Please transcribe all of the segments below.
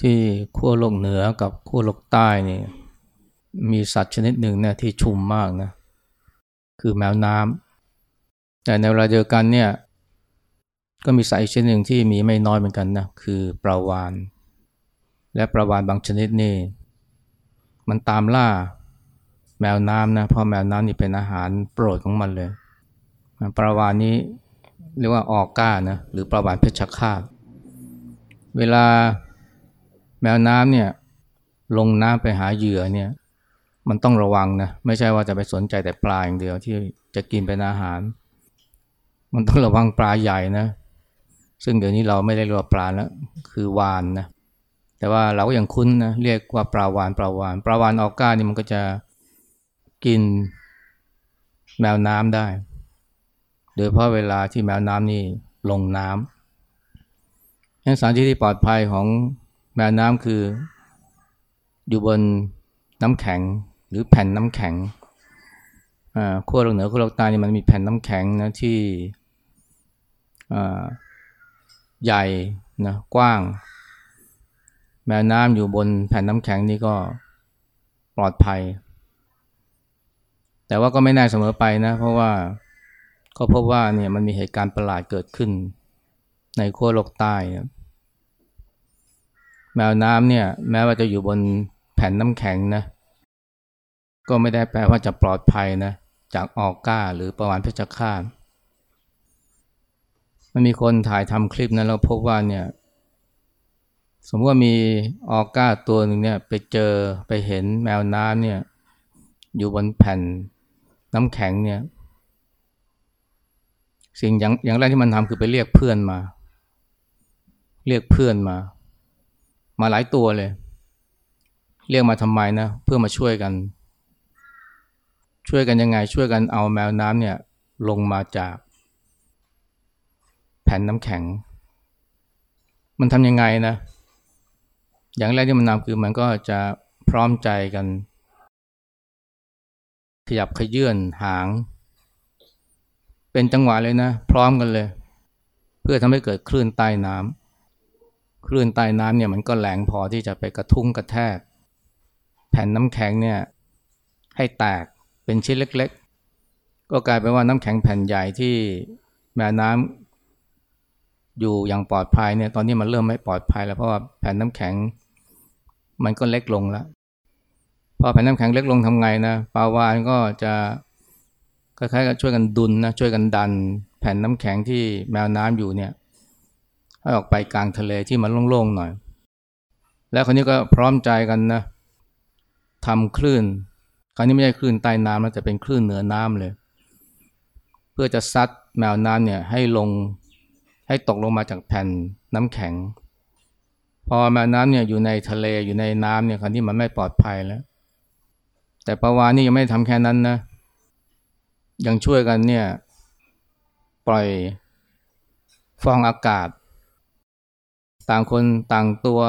ที่ขั้วโลกเหนือกับขั้วโลกใต้นี่มีสัตว์ชนิดหนึ่งเนี่ยที่ชุมมากนะคือแมวน้ำแต่ในเวลาเดียวกันเนี่ยก็มีสัตว์อีกชนิดหนึ่งที่มีไม่น้อยเหมือนกันนะคือปลาวานและปลาวานบางชนิดนี่มันตามล่าแมวน้ำนะเพราะแมวน้ำนี่เป็นอาหารโปรดของมันเลยปลาวานนี้เรียกว่าออกก้านะหรือปลาวานเพชฌฆาตเวลา แมวน้ำเนี่ยลงน้ำไปหาเหยื่อเนี่ยมันต้องระวังนะไม่ใช่ว่าจะไปสนใจแต่ปลาอย่างเดียวที่จะกินเป็นอาหาร มันต้องระวังปลาใหญ่นะ ซึ่งเดี๋ยวนี้เราไม่ได้เรียกว่าปลาแล้วคือวานนะแต่ว่าเราก็ยังคุ้นนะเรียกว่าปลาวานปลาวานปลาวานออก้านี่มันก็จะกินแมวน้ำได้ โดยเพราะเวลาที่แมวน้ำนี่ลงน้ำยังสถานที่ที่ปลอดภัยของ แมวน้ำคืออยู่บนน้ำแข็งหรือแผ่นน้ำแข็งอ่าขั้วโลกเหนือขั้วโลกใต้นี่มันมีแผ่นน้ำแข็งนะที่อ่าใหญ่นะกว้าง แมวน้ำอยู่บนแผ่นน้ำแข็งนี่ก็ปลอดภัย แต่ว่าก็ไม่แน่เสมอไปนะ เพราะว่าก็พบว่าเนี่ยมันมีเหตุการณ์ประหลาดเกิดขึ้น ในขั้วโลกใต้ มวน้ำเนี่ย แม้ว่าจะอยู่บนแผ่นน้ำแข็งนะ ก็ไม่ได้แปลว่าจะปลอดภัยนะ จากออกก้าหรือประวันเพชฌฆาตมันมีคนถ่ายทำคลิปนะแล้วพบว่าเนี่ย สมมติว่ามีออก้าตัวหนึ่งเนี่ย ไปเจอไปเห็นแมวน้ำเนี่ย อยู่บนแผ่นน้ำแข็งเนี่ย สิ่งอย่างอย่างแรกที่มันทำคือไปเรียกเพื่อนมา เรียกเพื่อนมา มาหลายตัวเลย เรียกมาทำไมนะ เพื่อมาช่วยกัน ช่วยกันยังไง ช่วยกันเอาแมวน้ำเนี่ย ลงมาจากแผ่นน้ำแข็ง มันทำยังไงนะ อย่างแรกที่มันทำคือมันก็จะพร้อมใจกัน ขยับขยื่นหาง เป็นจังหวะเลยนะ พร้อมกันเลย เพื่อทำให้เกิดคลื่นใต้น้ำ คลื่นใต้น้ำเนี่ยมันก็แรงพอที่จะไปกระทุ้งกระแทก แผ่นน้ำแข็งเนี่ยให้แตกเป็นชิ้นเล็ก ๆ ก็กลายเป็นว่าน้ำแข็งแผ่นใหญ่ที่แม่น้ำอยู่อย่างปลอดภัยเนี่ยตอนนี้มันเริ่มไม่ปลอดภัยแล้วเพราะว่าแผ่นน้ำแข็งมันก็เล็กลงแล้วพอแผ่นน้ำแข็งเล็กลงทำไงนะปลาวานก็จะคล้ายๆกับช่วยกันดุลนะช่วยกันดัน แผ่นน้ำแข็งที่แมวน้ำอยู่เนี่ย ให้ออกไปกลางทะเลที่มันโล่งๆหน่อย แล้วคนนี้ก็พร้อมใจกันนะทำคลื่น คราวนี้ไม่ใช่คลื่นใต้น้ำแล้วจะเป็นคลื่นเหนือน้ำเลย เพื่อจะซัดแมวน้ำเนี่ยให้ลงให้ตกลงมาจากแผ่นน้ำแข็ง พอแม่น้ำเนี่ยอยู่ในทะเลอยู่ในน้ำเนี่ยคราวนี้มันไม่ปลอดภัยแล้ว แต่ปลาวานนี่ยังไม่ทำแค่นั้นนะยังช่วยกันเนี่ยปล่อยฟองอากาศ ต่างคนต่างตัว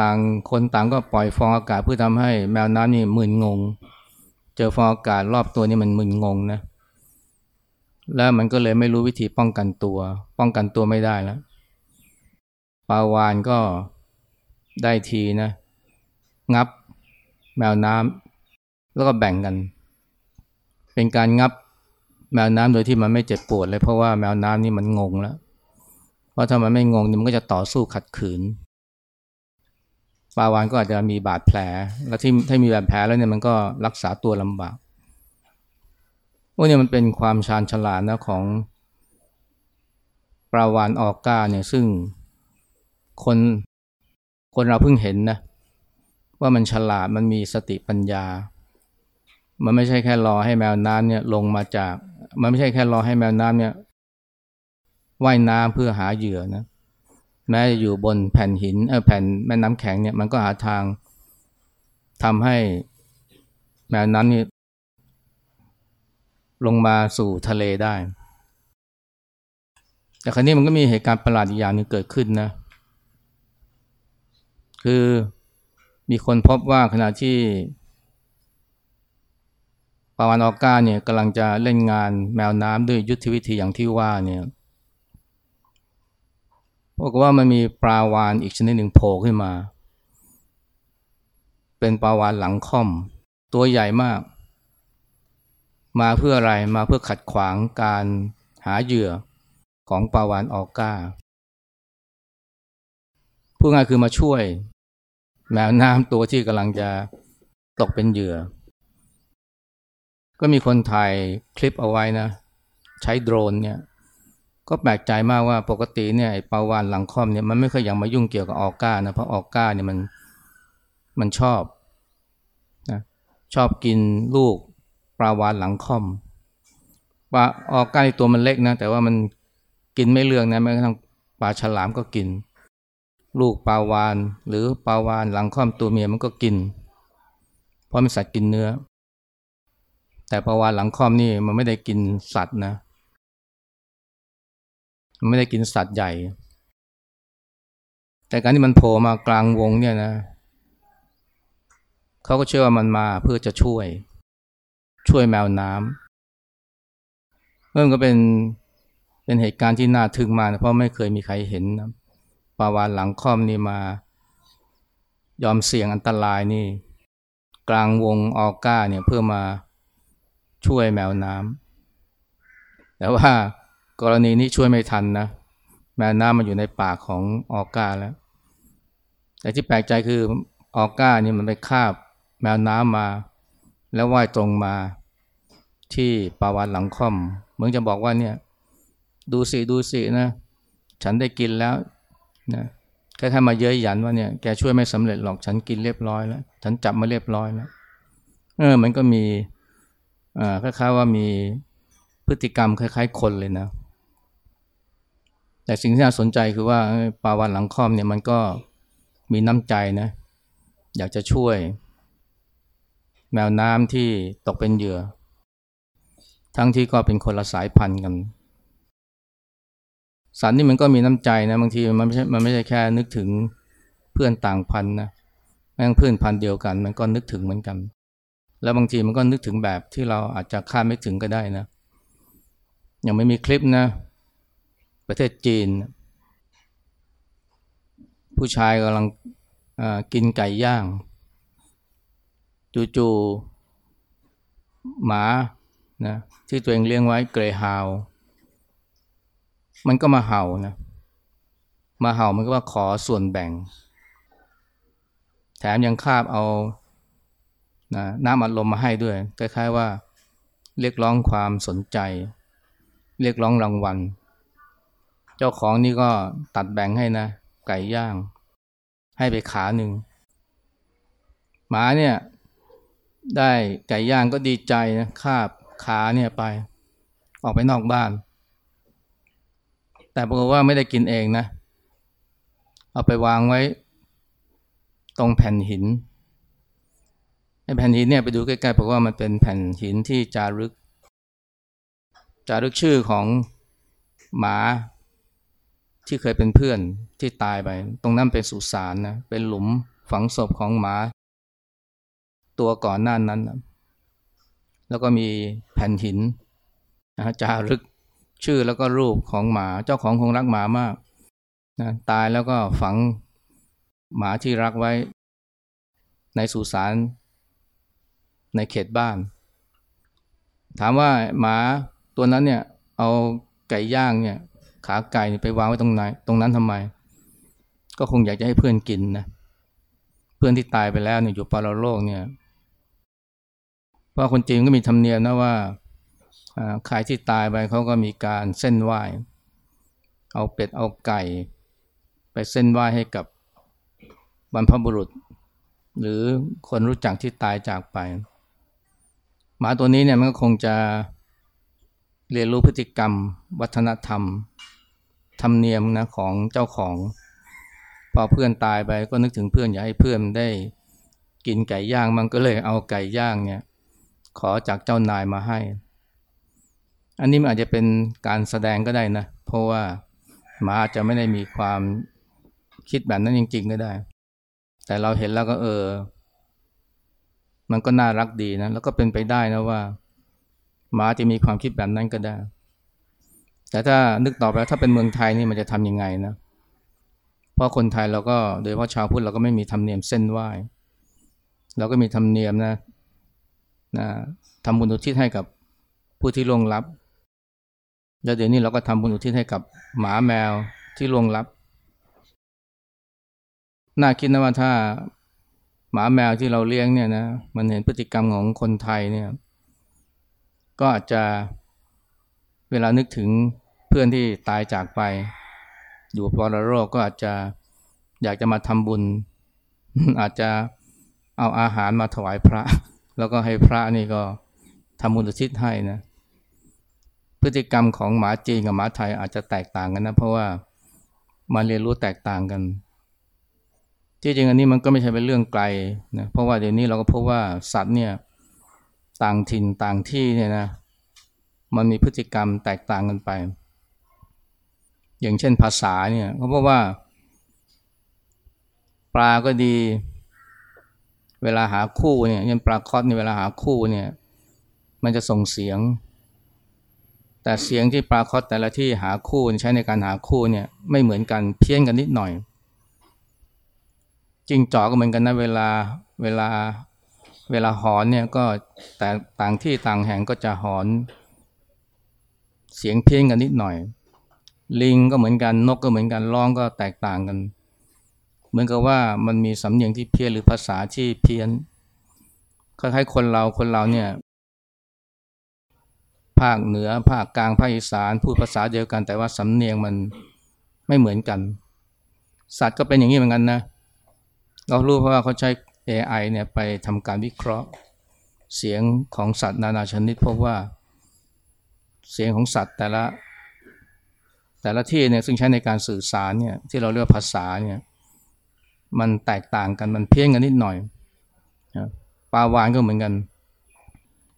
ต่างคนต่างก็ปล่อยฟองอากาศเพื่อทำให้แมวน้ำนี่มึนงง เจอฟองอากาศรอบตัวนี่มันมึนงงนะแล้วมันก็เลยไม่รู้วิธีป้องกันตัว ป้องกันตัวไม่ได้แล้วปลาวานก็ได้ทีนะ งับแมวน้ำแล้วก็แบ่งกัน เป็นการงับแมวน้ำโดยที่มันไม่เจ็บปวดเลยเพราะว่าแมวน้ำนี่มันงงแล้ว เพราะถ้ามันไม่งงมันก็จะต่อสู้ขัดขืนปลาวานก็อาจจะมีบาดแผล แล้วที่ถ้ามีบาดแผลแล้วเนี่ยมันก็รักษาตัวลำบากพวกนี้มันเป็นความชาญฉลาดนะของปลาวานออกกาเนี่ยซึ่งคนคนเราเพิ่งเห็นนะว่ามันฉลาดมันมีสติปัญญา มันไม่ใช่แค่รอให้แมวน้ำเนี่ยลงมาจาก มันไม่ใช่แค่รอให้แมวน้ำเนี่ย ว่ายน้ำเพื่อหาเหยื่อนะแม้จะอยู่บนแผ่นหินเออแผ่นแม่น้ำแข็งเนี่ยมันก็หาทางทำให้แมวน้ำนี่ลงมาสู่ทะเลได้ แต่ครั้นี้มันก็มีเหตุการณ์ประหลาดอีกอย่างนึงเกิดขึ้นนะ คือมีคนพบว่าขณะที่ปาวานออก้าเนี่ยกำลังจะเล่นงานแมวน้ำด้วยยุทธวิธีอย่างที่ว่าเนี่ย บอกว่ามันมีปลาวานอีกชนิดหนึ่งโผล่ขึ้นมา เป็นปลาวานหลังค่อม ตัวใหญ่มาก มาเพื่ออะไรมาเพื่อขัดขวางการหาเหยื่อของปลาวานออก้าพูดง่ายคือมาช่วย แมวน้ำตัวที่กำลังจะตกเป็นเหยื่อ ก็มีคนถ่ายคลิปเอาไว้นะ ใช้โดรนเนี่ย ก็แปลกใจมากว่าปกติเนี่ยปลาวานหลังค่อมเนี่ยมันไม่เคยอยากมายุ่งเกี่ยวกับออก้านะเพราะออก้าเนี่ยมันมันชอบนะชอบกินลูกปลาวานหลังค่อมปลาออก้าตัวมันเล็กนะแต่ว่ามันกินไม่เลืองนะแม้กระทั่งปลาฉลามก็กิน ลูกปลาวาน หรือปลาวานหลังค่อมตัวเมียมันก็กิน เพราะมันสัตว์กินเนื้อ แต่ปลาวานหลังค่อมนี่มันไม่ได้กินสัตว์นะ มันไม่ได้กินสัตว์ใหญ่ แต่การที่มันโผล่มากลางวงเนี่ยนะเขาก็เชื่อว่ามันมาเพื่อจะช่วย ช่วยแมวน้ำเมื่อก็เป็นเป็นเหตุการณ์ที่น่าทึ่งมากนะเพราะไม่เคยมีใครเห็นนะปลาวานหลังค่อมนี่มา ยอมเสี่ยงอันตรายนี่ กลางวงออก้าเนี่ยเพื่อมาช่วยแมวน้ำแต่ว่า กรณีนี้ช่วยไม่ทันนะ แมวน้ำมันอยู่ในปากของออก้าแล้ว แต่ที่แปลกใจคือออก้านี่มันไปคาบแมวน้ำมา แล้วว่ายตรงมาที่ปาวานหลังค่อม เหมือนจะบอกว่าเนี่ย ดูสิดูสินะ ฉันได้กินแล้วนะแค่แค่มาเย้ยหยันว่าเนี่ยแกช่วยไม่สำเร็จหรอกฉันกินเรียบร้อยแล้ว ฉันจับมาเรียบร้อยแล้วเออ มันก็มีอ่าคล้ายๆว่ามีพฤติกรรมคล้ายๆคนเลยนะ แต่สิ่งที่น่าสนใจคือว่าปาวานหลังค่อมเนี่ยมันก็มีน้ำใจนะ อยากจะช่วย แมวน้ำที่ตกเป็นเหยื่อ ทั้งที่ก็เป็นคนละสายพันธุ์กันสัตว์นี่มันก็มีน้ำใจนะบางทีมันไม่ใช่มันไม่ใช่แค่นึกถึงเพื่อนต่างพันธุ์นะแม้งเพื่อนพันธุ์เดียวกัน มันก็นึกถึงเหมือนกัน แล้วบางทีมันก็นึกถึงแบบที่เราอาจจะคาดไม่ถึงก็ได้นะยังไม่มีคลิปนะ ประเทศจีน ผู้ชายกำลังกินไก่ย่าง จู่ๆหมานะที่ตัวเองเลี้ยงไว้เกรฮาว มันก็มาเห่านะมาเห่ามันก็ว่าขอส่วนแบ่ง แถมยังคาบเอานะน้ำอัดลมมาให้ด้วยคล้ายๆว่า เรียกร้องความสนใจ เรียกร้องรางวัล จ้าของนี่ก็ตัดแบ่งให้นะ ไก่ย่าง ให้ไปขาหนึ่งหมาเนี่ย ได้ไก่ย่างก็ดีใจนะคาบขาเนี่ยไป ออกไปนอกบ้าน แต่ปรากฏว่าไม่ได้กินเองนะ เอาไปวางไว้ ตรงแผ่นหินไอ้แผ่นหินเนี่ยไปดูใกล้ๆเพราะว่ามันเป็นแผ่นหินที่จารึก จารึกชื่อของหมา ที่เคยเป็นเพื่อนที่ตายไป ตรงนั้นเป็นสุสานนะเป็นหลุมฝังศพของหมา ตัวก่อนหน้านั้นแล้วก็มีแผ่นหินนะจารึกชื่อแล้วก็รูปของหมา เจ้าของคงรักหมามากนะตายแล้วก็ฝังหมาที่รักไว้ ในสุสานในเขตบ้าน ถามว่าหมาตัวนั้นเนี่ย เอาไก่ย่างเนี่ย ขาไก่ไปวางไว้ตรงไหนตรงนั้นทำไม ก็คงอยากจะให้เพื่อนกินนะเพื่อนที่ตายไปแล้วเนี่ยอยู่ปารโลกเนี่ยเพราะคนจีนก็มีธรรมเนียมนะว่าใครที่ตายไปเขาก็มีการเส้นไหว้ เอาเป็ดเอาไก่ ไปเส้นไหว้ให้กับบรรพบุรุษ หรือคนรู้จักที่ตายจากไป หมาตัวนี้เนี่ยมันก็คงจะเรียนรู้พฤติกรรม วัฒนธรรม ธรรมเนียมนะของเจ้าของ พอเพื่อนตายไปก็นึกถึงเพื่อนอยากให้เพื่อนได้กินไก่ย่างมันก็เลยเอาไก่ย่างเนี่ยขอจากเจ้านายมาให้ อันนี้มันอาจจะเป็นการแสดงก็ได้นะ เพราะว่าหมาอาจจะไม่ได้มีความคิดแบบนั้นจริง ๆ ก็ได้ แต่เราเห็นแล้วก็เออ มันก็น่ารักดีนะ แล้วก็เป็นไปได้นะว่าหมาจะมีความคิดแบบนั้นก็ได้ แต่ถ้านึกต่อไปถ้าเป็นเมืองไทยนี่มันจะทำยังไงนะเพราะคนไทยเราก็โดยเฉพาะชาวพุทธเราก็ไม่มีธรรมเนียมเส้นไหว้เราก็มีธรรมเนียมนะนะทำบุญอุทิศให้กับผู้ที่ล่วงลับ แล้วเดี๋ยวนี้เราก็ทำบุญอุทิศให้กับหมาแมวที่ล่วงลับ น่าคิดนะว่าถ้าหมาแมวที่เราเลี้ยงเนี่ยนะมันเห็นพฤติกรรมของคนไทยเนี่ย ก็อาจจะเวลานึกถึง เพื่อนที่ตายจากไป อยู่ปรโรคก็อาจจะอยากจะมาทำบุญ อาจจะเอาอาหารมาถวายพระ แล้วก็ให้พระนี่ก็ทำบุญอุทิศให้นะ พฤติกรรมของหมาจีนกับหมาไทยอาจจะแตกต่างกันนะ เพราะว่ามาเรียนรู้แตกต่างกันที่จริงอันนี้มันก็ไม่ใช่เป็นเรื่องไกลนะเพราะว่าเดี๋ยวนี้เราก็พบว่าสัตว์เนี่ยต่างถิ่นต่างที่เนี่ยนะมันมีพฤติกรรมแตกต่างกันไป อย่างเช่นภาษาเนี่ยเขาบอกว่า ปลาก็ดี เวลาหาคู่เนี่ยยันปลาคอสในเวลาหาคู่เนี่ย มันจะส่งเสียง แต่เสียงที่ปลาคอสแต่ละที่หาคู่ใช้ในการหาคู่เนี่ยไม่เหมือนกันเพี้ยนกันนิดหน่อยจิงจอกก็เหมือนกันนะเวลาเวลาเวลาหอนเนี่ยก็แต่ต่างที่ต่างแห่งก็จะหอน เสียงเพี้ยนกันนิดหน่อย ลิงก็เหมือนกันนกก็เหมือนกันร้องก็แตกต่างกัน เหมือนกับว่ามันมีสำเนียงที่เพี้ยนหรือภาษาที่เพี้ยนคล้ายๆคนเราคนเราเนี่ย ภาคเหนือภาคกลางภาคอีสานพูดภาษาเดียวกัน แต่ว่าสำเนียงมันไม่เหมือนกัน สัตว์ก็เป็นอย่างนี้เหมือนกันนะ เรารู้เพราะว่าเขาใช้ AI เนี่ยไปทำการวิเคราะห์ เสียงของสัตว์นานาชนิดพบว่า เสียงของสัตว์แต่ละ แต่ละที่เนี่ยซึ่งใช้ในการสื่อสารเนี่ยที่เราเรียกภาษาเนี่ยมันแตกต่างกันมันเพี้ยนกันนิดหน่อยปลาวานก็เหมือนกัน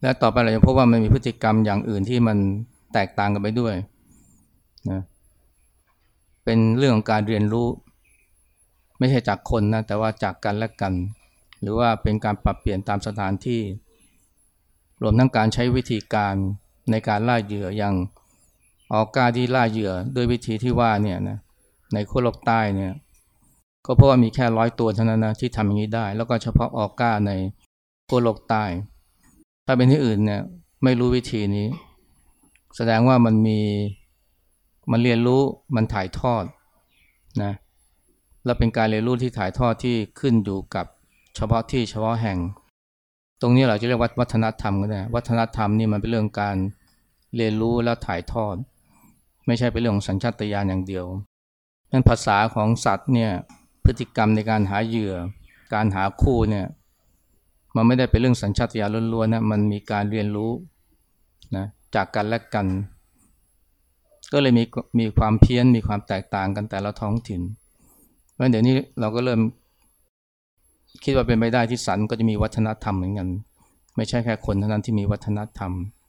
และต่อไปเราจะพบว่ามันมีพฤติกรรมอย่างอื่นที่มันแตกต่างกันไปด้วยนะเป็นเรื่องของการเรียนรู้ ไม่ใช่จากคนนะแต่ว่าจากกันและกัน หรือว่าเป็นการปรับเปลี่ยนตามสถานที่ รวมทั้งการใช้วิธีการในการล่าเหยื่ออย่าง ออกกาที่ล่าเหยื่อด้วยวิธีที่ว่าเนี่ยนะในขั้วโลกใต้เนี่ยก็เพราะว่ามีแค่ร้อยตัวเท่านั้นนะที่ทำอย่างนี้ได้ แล้วก็เฉพาะออกกาในขั้วโลกใต้ ถ้าเป็นที่อื่นเนี่ยไม่รู้วิธีนี้ แสดงว่ามันมีมันเรียนรู้มันถ่ายทอดนะและเป็นการเรียนรู้ที่ถ่ายทอดที่ขึ้นอยู่กับเฉพาะที่เฉพาะแห่ง ตรงนี้เราจะเรียกว่าวัฒนธรรมก็ได้วัฒนธรรมนี่มันเป็นเรื่องการเรียนรู้และถ่ายทอด ไม่ใช่เป็นเรื่องของสัญชาตญาณอย่างเดียวนั่นภาษาของสัตว์เนี่ยพฤติกรรมในการหาเหยื่อ การหาคู่เนี่ยมันไม่ได้เป็นเรื่องสัญชาตญาณล้วนๆนะมันมีการเรียนรู้นะจากกันและกัน ก็เลยมีมีความเพี้ยนมีความแตกต่างกันแต่ละท้องถิ่นเพราะเดี๋ยวนี้เราก็เริ่มคิดว่าเป็นไปได้ที่สันก็จะมีวัฒนธรรมเหมือนกัน ไม่ใช่แค่คนเท่านั้นที่มีวัฒนธรรม